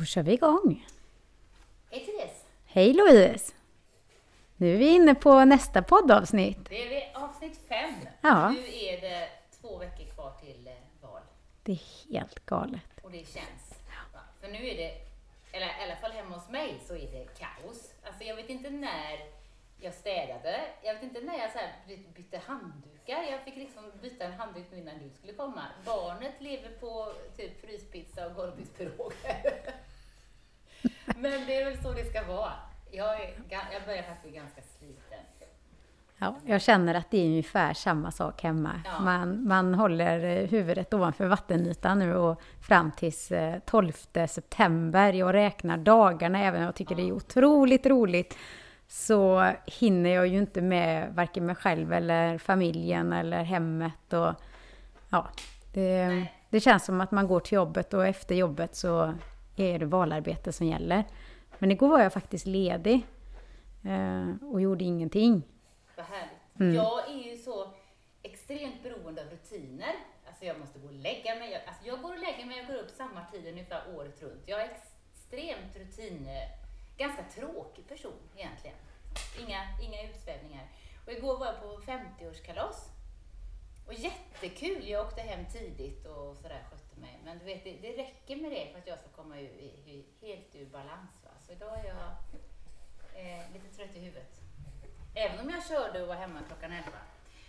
Då kör vi igång. Hej Therese! Hej Louise! Nu är vi inne på nästa poddavsnitt. Det är avsnitt fem. Ja. Nu är det två veckor kvar till eh, val. Det är helt galet. Och det känns. För nu är det, eller i alla fall hemma hos mig, så är det kaos. Alltså jag vet inte när jag städade. Jag vet inte när jag så bytte handdukar. Jag fick liksom byta en handduk nu innan du skulle komma. Barnet lever på typ fryspizza och golvbiffpiroger. Men det är väl så det ska vara. Jag, är, jag börjar faktiskt bli ganska sliten. Ja, jag känner att det är ungefär samma sak hemma. Ja. Man, man håller eh, huvudet ovanför vattenytan nu och fram tills eh, 12 september. Jag räknar dagarna, även om jag tycker det är otroligt roligt. Så hinner jag ju inte med varken mig själv eller familjen eller hemmet. Och, ja, det, det känns som att man går till jobbet och efter jobbet så är det valarbete som gäller. Men igår var jag faktiskt ledig eh, och gjorde ingenting. Vad härligt. Mm. Jag är ju så extremt beroende av rutiner. Alltså jag måste gå och lägga mig. Jag, alltså jag går och lägger mig och går upp samma tid ungefär året runt. Jag är extremt rutin... Ganska tråkig person egentligen. Inga, inga utsvävningar. Och igår var jag på 50-årskalas. Och jättekul! Jag åkte hem tidigt och sådär skötte mig. Men du vet, det, det räcker med det för att jag ska komma ur, i, i, helt ur balans. Va? Så idag är jag eh, lite trött i huvudet. Även om jag körde och var hemma klockan 11.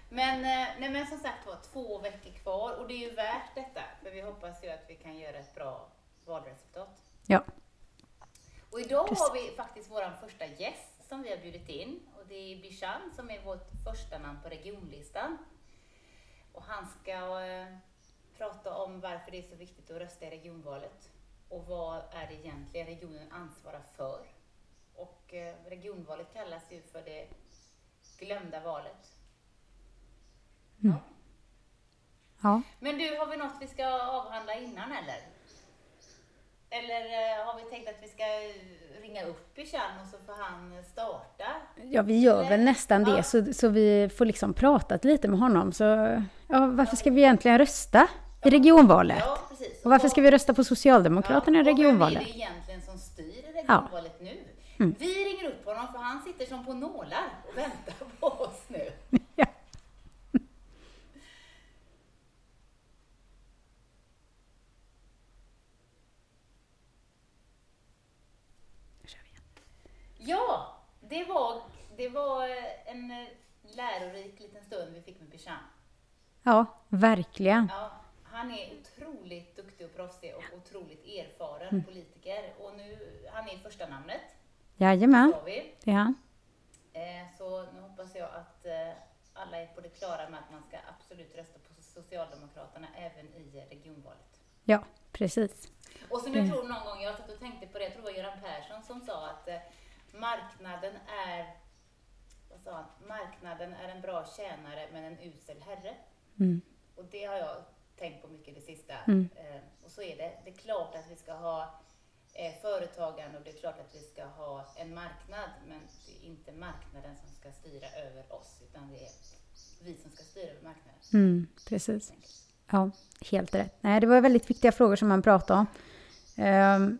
Men, eh, nej, men som sagt var, två veckor kvar och det är ju värt detta. För vi hoppas ju att vi kan göra ett bra valresultat. Ja, Och idag Precis. har vi faktiskt vår första gäst som vi har bjudit in. Och det är Bishan som är vårt första namn på regionlistan. Och han ska eh, prata om varför det är så viktigt att rösta i regionvalet. Och vad är det egentligen regionen ansvarar för. Och eh, regionvalet kallas ju för det glömda valet. Mm. Ja. ja. Men du, har vi något vi ska avhandla innan eller? Eller eh, har vi tänkt att vi ska ringa upp Bishan och så får han starta? Ja, vi gör väl nästan Ja. det, så, så vi får liksom pratat lite med honom. Så, ja, varför ska vi egentligen rösta i regionvalet? Ja, precis. Och varför ska vi rösta på Socialdemokraterna i Och vem regionvalet? är det egentligen som styr regionvalet nu? Mm. Vi ringer upp honom för han sitter som på nålar och väntar på oss nu. Ja. Ja, det var, det var eh, en eh, lärorik liten stund vi fick med Bishan. Ja, verkligen. Ja, han är otroligt duktig och proffsig och otroligt erfaren Mm. politiker. Och nu, han är första namnet, Jajamän, det är han. Eh, så nu hoppas jag att eh, alla är på det klara med att man ska absolut rösta på Socialdemokraterna även i regionvalet. Ja, precis. Och som Mm. jag tror någon gång, jag satt och tänkte på det, jag tror det var Göran Persson som sa att eh, marknaden är, vad sa han, marknaden är en bra tjänare men en usel herre. Mm. Och det har jag tänkt på mycket det sista. Mm. Eh, och så är det. Det är klart att vi ska ha eh, företagande och det är klart att vi ska ha en marknad, men det är inte marknaden som ska styra över oss, utan det är vi som ska styra över marknaden. Mm, precis. Ja, helt rätt. Nej, det var väldigt viktiga frågor som man pratade om. Ehm,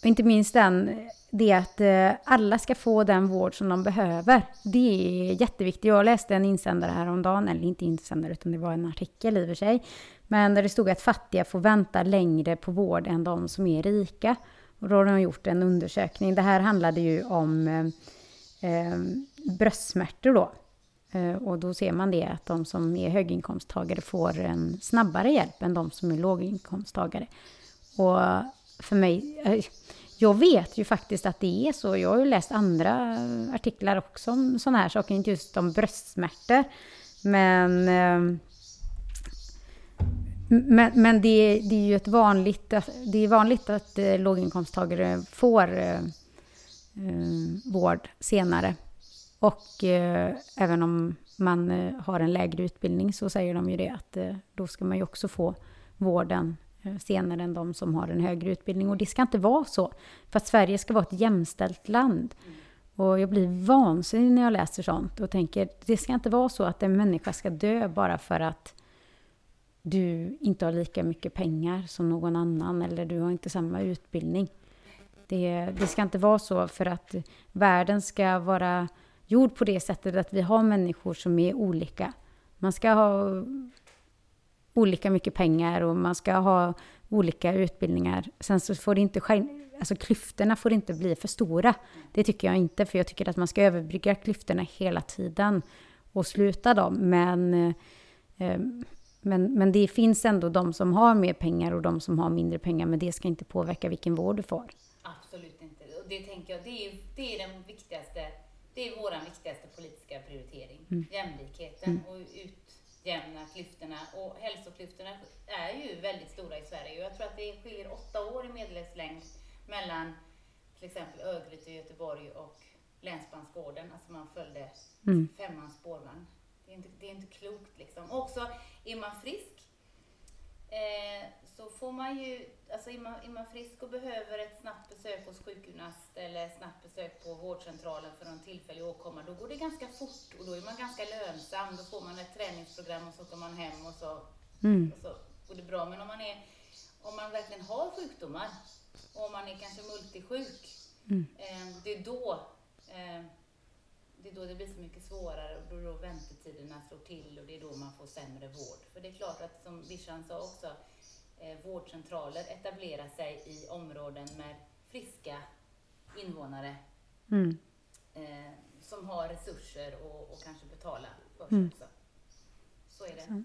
och inte minst den, det att eh, alla ska få den vård som de behöver. Det är jätteviktigt. Jag läste en insändare häromdagen, eller inte insändare utan det var en artikel i och för sig. Men där det stod att fattiga får vänta längre på vård än de som är rika. Och då har de gjort en undersökning. Det här handlade ju om eh, eh bröstsmärtor då. Eh, Och då ser man det att de som är höginkomsttagare får en snabbare hjälp än de som är låginkomsttagare. Och för mig, eh, jag vet ju faktiskt att det är så. Jag har ju läst andra artiklar också om sådana här saker, inte just om bröstsmärtor. Men, ehm, men, men det, det är ju ett vanligt, det är vanligt att eh, låginkomsttagare får eh, vård senare. Och eh, även om man eh, har en lägre utbildning så säger de ju det att eh, då ska man ju också få vården Eh, senare än de som har en högre utbildning. Och det ska inte vara så. För att Sverige ska vara ett jämställt land. Och jag blir vansinnig när jag läser sånt och tänker det ska inte vara så att en människa ska dö bara för att du inte har lika mycket pengar som någon annan eller du har inte samma utbildning. Det, det ska inte vara så för att världen ska vara gjord på det sättet att vi har människor som är olika. Man ska ha olika mycket pengar och man ska ha olika utbildningar. Sen så får det inte alltså klyftorna får inte bli för stora. Det tycker jag inte, för jag tycker att man ska överbrygga klyftorna hela tiden och sluta dem. Men, eh, men, men det finns ändå de som har mer pengar och de som har mindre pengar, men det ska inte påverka vilken vård du får. Absolut inte. Och det tänker jag, det är, det är den viktigaste, det är vår viktigaste politiska prioritering. Mm. Jämlikheten mm. och utjämna klyftorna. Och hälsoklyftorna är ju väldigt stora i Sverige. Jag tror att det skiljer åtta år i medellivslängd mellan till exempel Örgryte i Göteborg och Länsbansgården. Alltså man följde mm. femmans spårvagn. Det är, inte, det är inte klokt liksom. Och också, är man frisk eh, så får man ju, alltså är man, är man frisk och behöver ett snabbt besök hos sjukgymnast eller snabbt besök på vårdcentralen för någon tillfällig åkomma, då går det ganska fort och då är man ganska lönsam. Då får man ett träningsprogram och så kommer man hem och så, mm. och så går det bra. Men om man, är, om man verkligen har sjukdomar och om man är kanske multisjuk, mm. eh, det är då eh, det är då det blir så mycket svårare och då, då väntetiderna slår till och det är då man får sämre vård. För det är klart att som Bishan sa också, eh, vårdcentraler etablerar sig i områden med friska invånare mm. eh, som har resurser och, och kanske betalar för sig mm. också. Så är det.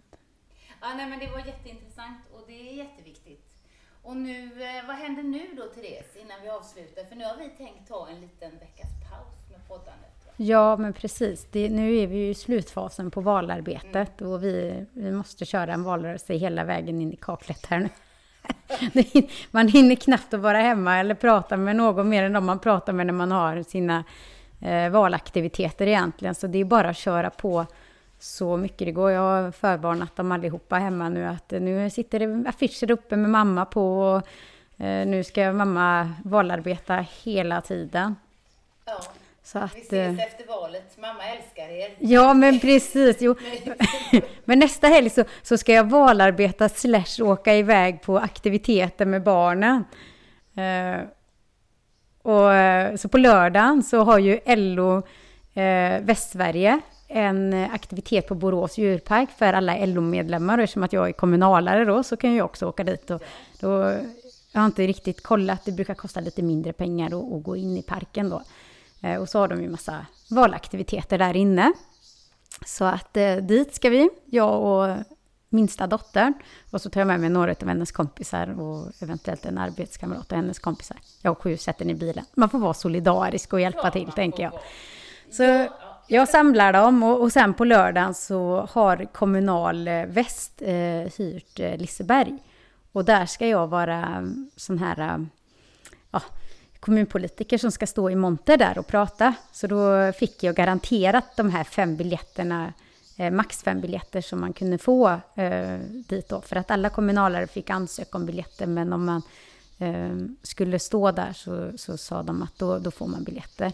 Ja, nej, men det var jätteintressant och det är jätteviktigt. Och nu, eh, vad händer nu då Therese, innan vi avslutar? För nu har vi tänkt ta en liten veckas paus med poddandet. Ja, men precis. Det, nu är vi ju i slutfasen på valarbetet mm. och vi, vi måste köra en valrörelse hela vägen in i kaklet här nu. man hinner knappt att vara hemma eller prata med någon mer än de man pratar med när man har sina eh, valaktiviteter egentligen. Så det är bara att köra på så mycket det går. Jag har förvarnat dem allihopa hemma nu att nu sitter det affischer uppe med mamma på och eh, nu ska mamma valarbeta hela tiden. Ja. Så att, vi ses eh, efter valet. Mamma älskar er. Ja, men precis. Jo. men nästa helg så, så ska jag valarbeta slash åka iväg på aktiviteter med barnen. Uh, och, eh, så på lördagen så har ju LO uh, Västsverige en aktivitet på Borås djurpark för alla LO-medlemmar. Och eftersom att jag är kommunalare då så kan jag också åka dit. Och då, jag har inte riktigt kollat, det brukar kosta lite mindre pengar att, att gå in i parken då. Eh, och så har de ju massa valaktiviteter där inne. Så att eh, dit ska vi, jag och minsta dottern. Och så tar jag med mig några av hennes kompisar och eventuellt en arbetskamrat och hennes kompisar. Jag och sju sätter i bilen. Man får vara solidarisk och hjälpa till, tänker jag. Så jag samlar dem och, och sen på lördagen så har Kommunal eh, Väst eh, hyrt eh, Liseberg. Och där ska jag vara sån här, ja, kommunpolitiker som ska stå i monter där och prata. Så då fick jag garanterat de här fem biljetterna, eh, max fem biljetter som man kunde få eh, dit då. För att alla kommunalare fick ansöka om biljetter, men om man eh, skulle stå där så, så sa de att då, då får man biljetter.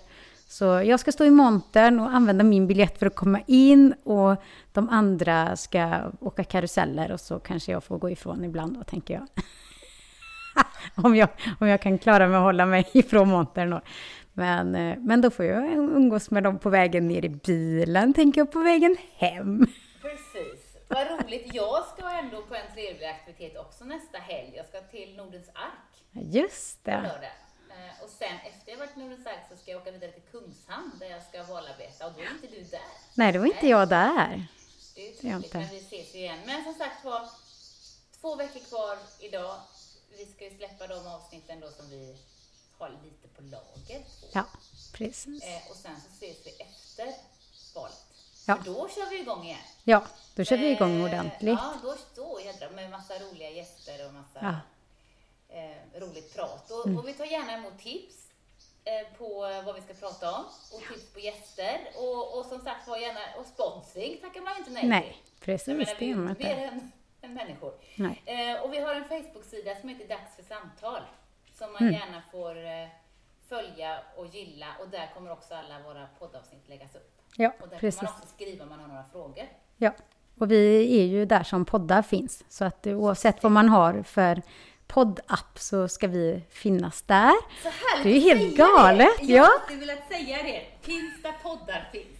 Så jag ska stå i montern och använda min biljett för att komma in och de andra ska åka karuseller och så kanske jag får gå ifrån ibland då, tänker jag. om, jag, om jag kan klara mig att hålla mig ifrån montern. Men, eh, men då får jag umgås med dem på vägen ner i bilen, tänker jag, på vägen hem. Precis. Vad roligt. Jag ska ändå på en trevlig aktivitet också nästa helg. Jag ska till Nordens Ark. Just det. Eh, och sen efter jag varit i Nordens Ark så ska jag åka vidare till Kungshamn där jag ska valarbeta och då är inte du där. Nej, då är inte jag där. Det är trevligt, men vi ses ju igen. Men som sagt var, två veckor kvar idag vi ska ju släppa de avsnitten då som vi har lite på lager. Ja, precis. Eh, och sen så ses vi efter valet. Ja. För då kör vi igång igen. Ja, då kör vi igång eh, ordentligt. Ja, då, då jädrar med massa roliga gäster och massa ja. eh, roligt prat. Och, mm. och, vi tar gärna emot tips eh, på vad vi ska prata om och tips på gäster. Och, och som sagt var gärna, och sponsring tackar man inte nej till. Nej, precis. Menar, det vi, är en, än människor. Eh, och vi har en Facebook-sida som heter Dags för samtal, som man mm. gärna får eh, följa och gilla och där kommer också alla våra poddavsnitt läggas upp. Ja, och där precis. kan man också skriva om man har några frågor. Ja, och vi är ju där som poddar finns, så att oavsett vad man har för poddapp så ska vi finnas där. Så härligt Det är ju helt galet, Det. ja. Jag har alltid velat säga det. Finns där poddar finns.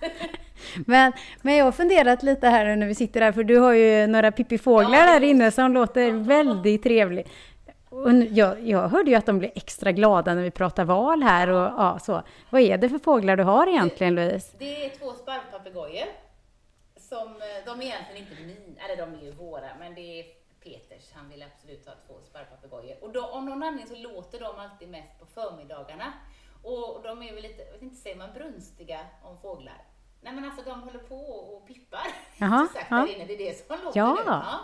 Men, men jag har funderat lite här när vi sitter här, för du har ju några pippifåglar Ja, här inne som låter väldigt trevligt. Och nu- jag, jag hörde ju att de blir extra glada när vi pratar val här och ja, så. Vad är det för fåglar du har egentligen Louise? Det är två sparvpapegojor. Som, eh, de är egentligen inte mina, eller de är ju våra, men det är Peters, han vill absolut ha två sparvpapegojor. Och då, av någon anledning så låter de alltid mest på förmiddagarna. Och de är väl lite, jag vet inte, säger man brunstiga om fåglar? Nej men alltså de håller på och pippar. Jaha, sagt ja. inne, det är det som låter Ja. nu. Ja.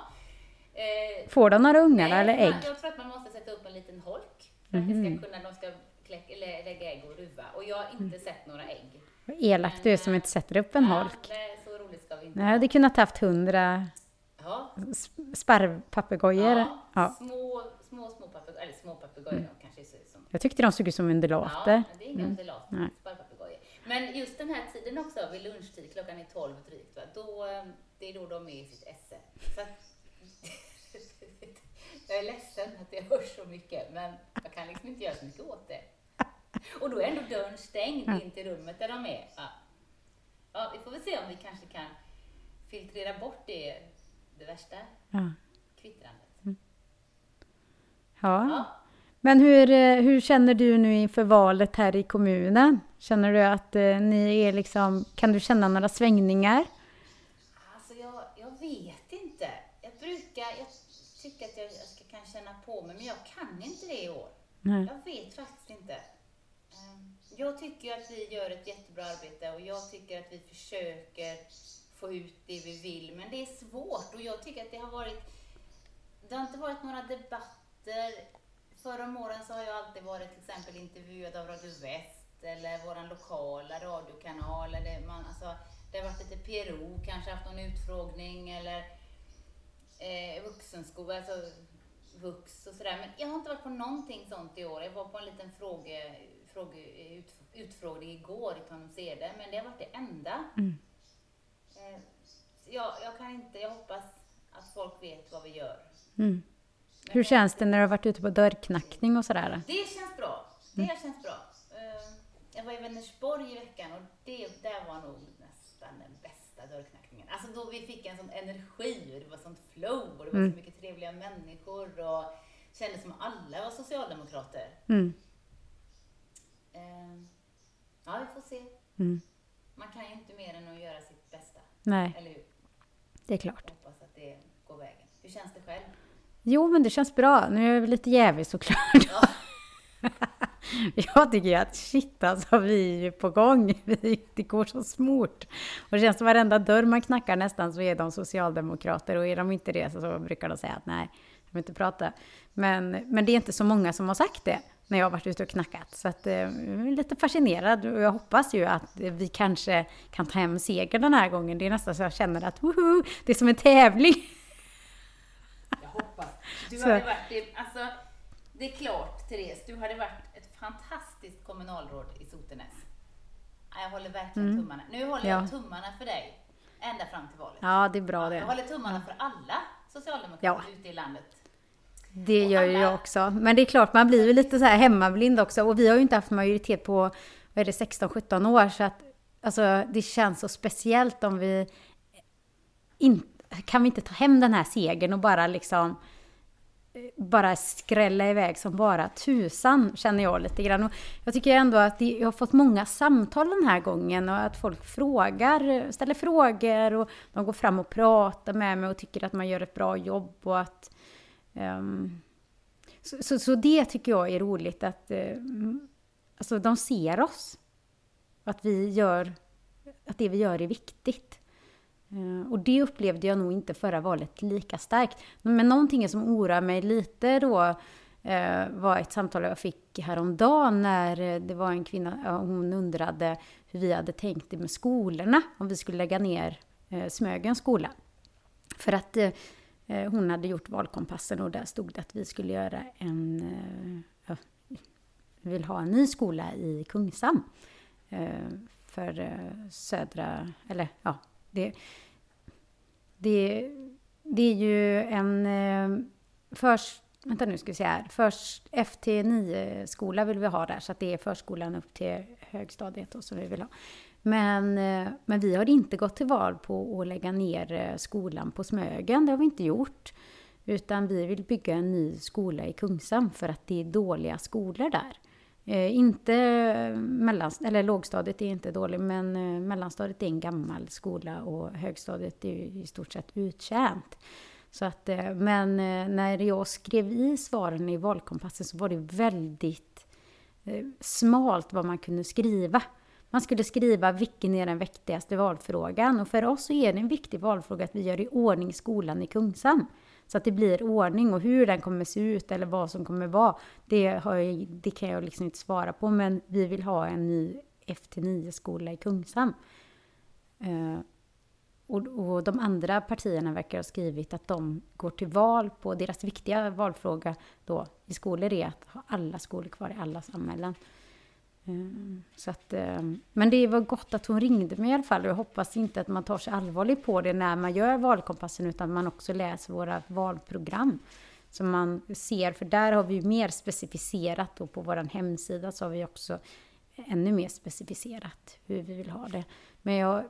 Eh, Får de några ungar nej, eller man- ägg? Jag tror att man måste sätta upp en liten holk för att det Mhm. ska kunna, de ska kläck, eller lägga ägg och ruva. Och jag har inte sett några ägg. Vad elak du är som inte sätter upp en holk. Ja, nej, så roligt ska vi inte Nej, hade kunnat haft hundra Ja, sp- sparvpapegojor. ja, Ja. små, små, små papegojor, eller små papegojor de kanske ser ut som. Jag tyckte de såg ut som Ja, undulater. men det är inga undulat, Nej. Men just den här tiden också, vid lunchtid, klockan är 12 drygt, va? Då, eh, det är då de är i sitt esse. Så att, jag är ledsen att jag hör så mycket, men jag kan liksom inte göra så mycket åt det. Och då är ändå dörren stängd in till rummet där de är. Ja. Ja, vi får väl se om vi kanske kan filtrera bort det, det värsta Ja. kvittrandet. Ja. Ja. Men hur, eh, hur känner du nu inför valet här i kommunen? Känner du att eh, ni är liksom, kan du känna några svängningar? Alltså jag, jag vet inte. Jag brukar, jag tycker att jag, ska, kan känna på mig, men jag kan inte det i år. Nej. Jag vet faktiskt inte. Ehm, Jag tycker att vi gör ett jättebra arbete och jag tycker att vi försöker få ut det vi vill, men det är svårt och jag tycker att det har varit, det har inte varit några debatter. Förra om åren så har jag alltid varit till exempel intervjuad av Radio Väst eller våran lokala radiokanal. Eller man, alltså, det har varit lite PRO, kanske haft någon utfrågning eller eh, vuxenskola, alltså vux och sådär. Men jag har inte varit på någonting sånt i år. Jag var på en liten fråge, fråge, ut, utfrågning igår i Tanumsede, men det har varit det enda. Mm. Eh, jag, jag kan inte, jag hoppas att folk vet vad vi gör. Mm. Hur känns det när du har varit ute på dörrknackning och sådär? Det känns bra. Det känns bra. Eh, Jag var i Vänersborg i veckan och det där var nog nästan den bästa dörrknackningen. Alltså då vi fick en sån energi och det var sånt flow och det var Mm. så mycket trevliga människor och kändes som alla var socialdemokrater. Mm. Eh, Ja, vi får se. Mm. Man kan ju inte mer än att göra sitt bästa, Nej, eller hur? det är klart. Hoppas att det går vägen. Hur känns det själv? Jo, men det känns bra. Nu är jag lite jävig såklart. Ja. Jag tycker ju att shit alltså, vi är ju på gång. Det går så smort. Och det känns som varenda dörr man knackar nästan så är de socialdemokrater och är de inte det så, så brukar de säga att nej, jag vill inte prata. Men, men det är inte så många som har sagt det när jag har varit ute och knackat. Så att, eh, jag är lite fascinerad och jag hoppas ju att vi kanske kan ta hem seger den här gången. Det är nästan så jag känner att woho, det är som en tävling. Jag. Du hade varit, alltså, det är klart Therese, du hade varit ett fantastiskt kommunalråd i Sotenäs. Ja, Jag håller verkligen tummarna. Nu håller jag Ja. tummarna för dig, ända fram till valet. Ja, det är bra Jag det. håller tummarna för alla socialdemokrater Ja. ute i landet. Det Och gör ju alla- jag också. Men det är klart, man blir ju lite så här hemmablind också. Och vi har ju inte haft majoritet på, vad är det, 16-17 år. Så att, alltså, det känns så speciellt om vi... In, kan vi inte ta hem den här segern och bara liksom... Bara skrälla iväg som bara tusan, känner jag lite grann. Och jag tycker ändå att jag har fått många samtal den här gången och att folk frågar, ställer frågor och de går fram och pratar med mig och tycker att man gör ett bra jobb och att Um, så, så, så det tycker jag är roligt att uh, alltså de ser oss. Att vi gör, att det vi gör är viktigt. Eh, och det upplevde jag nog inte förra valet lika starkt. Men någonting som oroar mig lite då eh, var ett samtal jag fick häromdagen när eh, det var en kvinna, hon undrade hur vi hade tänkt det med skolorna, om vi skulle lägga ner Smögens skola. För att hon hade gjort valkompassen och där stod det att vi skulle göra en... Ja, vi vill ha en ny skola i Kungshamn. För södra... Eller ja, det... Det, det är ju en... Eh, först, vänta nu ska vi se här, först FT9-skola vill vi ha där, så att det är förskolan upp till högstadiet då, som vi vill ha. Men, eh, men vi har inte gått till val på att lägga ner eh, skolan på Smögen, det har vi inte gjort. Utan vi vill bygga en ny skola i Kungshamn för att det är dåliga skolor där. Eh, inte mellanst eller lågstadiet är inte dåligt, men eh, mellanstadiet är en gammal skola och högstadiet är i stort sett uttjänt. Så att, eh, men eh, när jag skrev i svaren i valkompassen så var det väldigt eh, smalt vad man kunde skriva. Man skulle skriva vilken är den viktigaste valfrågan och för oss så är det en viktig valfråga att vi gör i ordning skolan i Kungshamn. Så att det blir ordning och hur den kommer se ut eller vad som kommer vara, det, jag, det kan jag liksom inte svara på. Men vi vill ha en ny FT9-skola i Kungshamn. Eh, och, och, de andra partierna verkar ha skrivit att de går till val på, deras viktiga valfråga då i skolor är att ha alla skolor kvar i alla samhällen. Eh, så att, eh, men det var gott att hon ringde mig i alla fall och jag hoppas inte att man tar sig allvarligt på det när man gör valkompassen utan man också läser våra valprogram. Så man ser, för där har vi mer specificerat och på vår hemsida så har vi också ännu mer specificerat hur vi vill ha det. Men jag,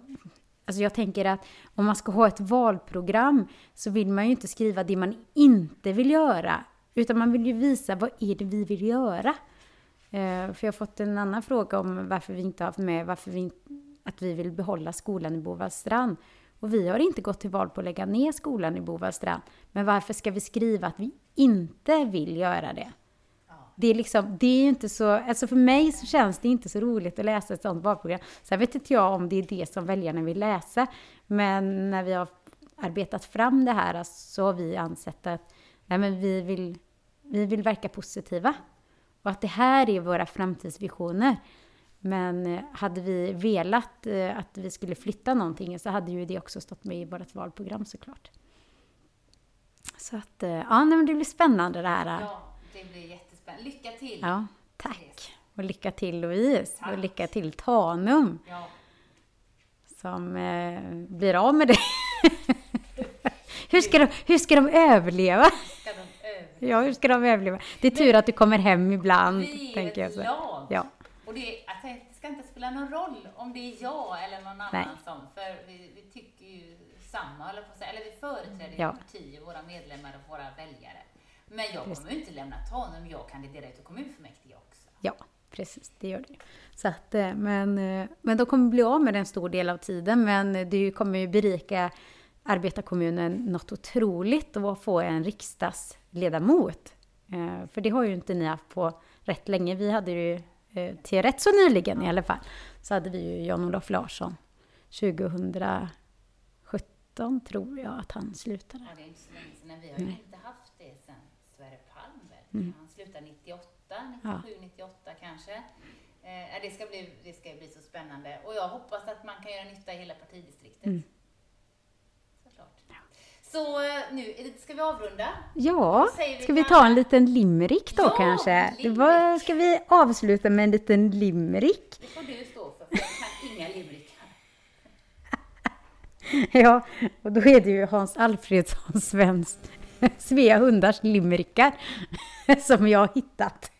alltså jag tänker att om man ska ha ett valprogram så vill man ju inte skriva det man inte vill göra utan man vill ju visa vad är det vi vill göra. Eh, för jag har fått en annan fråga om varför vi inte har haft med varför vi, att vi vill behålla skolan i Bovallstrand. Och vi har inte gått till val på att lägga ner skolan i Bovallstrand. Men varför ska vi skriva att vi inte vill göra det? Det är liksom, det är inte så, alltså för mig så känns det inte så roligt att läsa ett sånt valprogram. Sen vet inte jag om det är det som väljarna vill läsa. Men när vi har arbetat fram det här så har vi ansett att nej men vi, vill, vi vill verka positiva. Och att det här är våra framtidsvisioner. Men eh, hade vi velat eh, att vi skulle flytta någonting så hade ju det också stått med i vårt valprogram såklart. Så att, eh, ja, men det blir spännande det här. Ja, det blir jättespännande. Lycka till! Ja, tack! Och lycka till Louise! Tack. Och lycka till Tanum! Ja. Som eh, blir av med det. hur, ska de, hur ska de överleva? Ja, hur ska de överleva? Det är tur att du kommer hem ibland, vi tänker jag. Vi är ett lag. Ja. Och det, alltså, det ska inte spela någon roll om det är jag eller någon annan Nej. som, för vi, vi tycker ju samma, eller, på, eller vi företräder ja. parti, våra medlemmar och våra väljare. Men jag kommer ju inte lämna Tanum, jag kandiderar till kommunfullmäktige också. Ja, precis, det gör du. Så att, eh, men, eh, men de kommer bli av med en stor del av tiden, men det kommer ju berika arbetarkommunen något otroligt att få en riksdagsledamot. Eh, för det har ju inte ni haft på rätt länge. Vi hade ju eh, till rätt så nyligen i alla fall, så hade vi ju Jan-Olof Larsson 2017 tror jag att han slutade. Ja, det är inte så länge sedan. Vi har ju inte haft det sedan Sverre Palm mm. Han slutade 98, 97, ja. 98 kanske. Eh, det, ska bli, det ska bli så spännande. Och jag hoppas att man kan göra nytta i hela partidistriktet. Mm. Så eh, nu ska vi avrunda. Ja, vi ska vi ta en liten limerick då ja, kanske? Limerick. ska vi avsluta med en liten limerick? Det får du stå för, för jag kan inga limerickar. ja, och då är det ju Hans Alfredsson Svenskt Svea hundars limerickar som jag har hittat.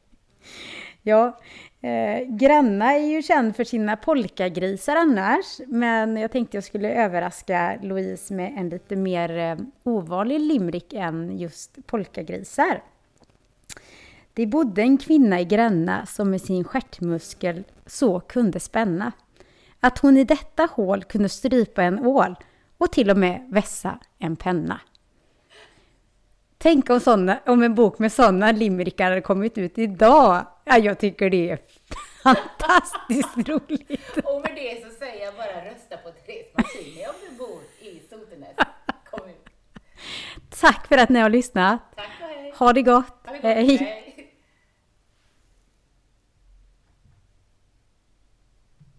ja, Eh, Gränna är ju känd för sina polkagrisar annars, men jag tänkte jag skulle överraska Louise med en lite mer eh, ovanlig limrik än just polkagrisar. Det bodde en kvinna i Gränna som med sin stjärtmuskel så kunde spänna att hon i detta hål kunde strypa en ål och till och med vässa en penna. Tänk om, såna, om en bok med sådana limerickar hade kommit ut idag. Ja, jag tycker det är fantastiskt roligt. Och med det så säger jag bara rösta på Therese Martini om du bor i Sotenäs kommun. Tack för att ni har lyssnat. Tack och hej. Ha det gott. Ha det gott. Hej.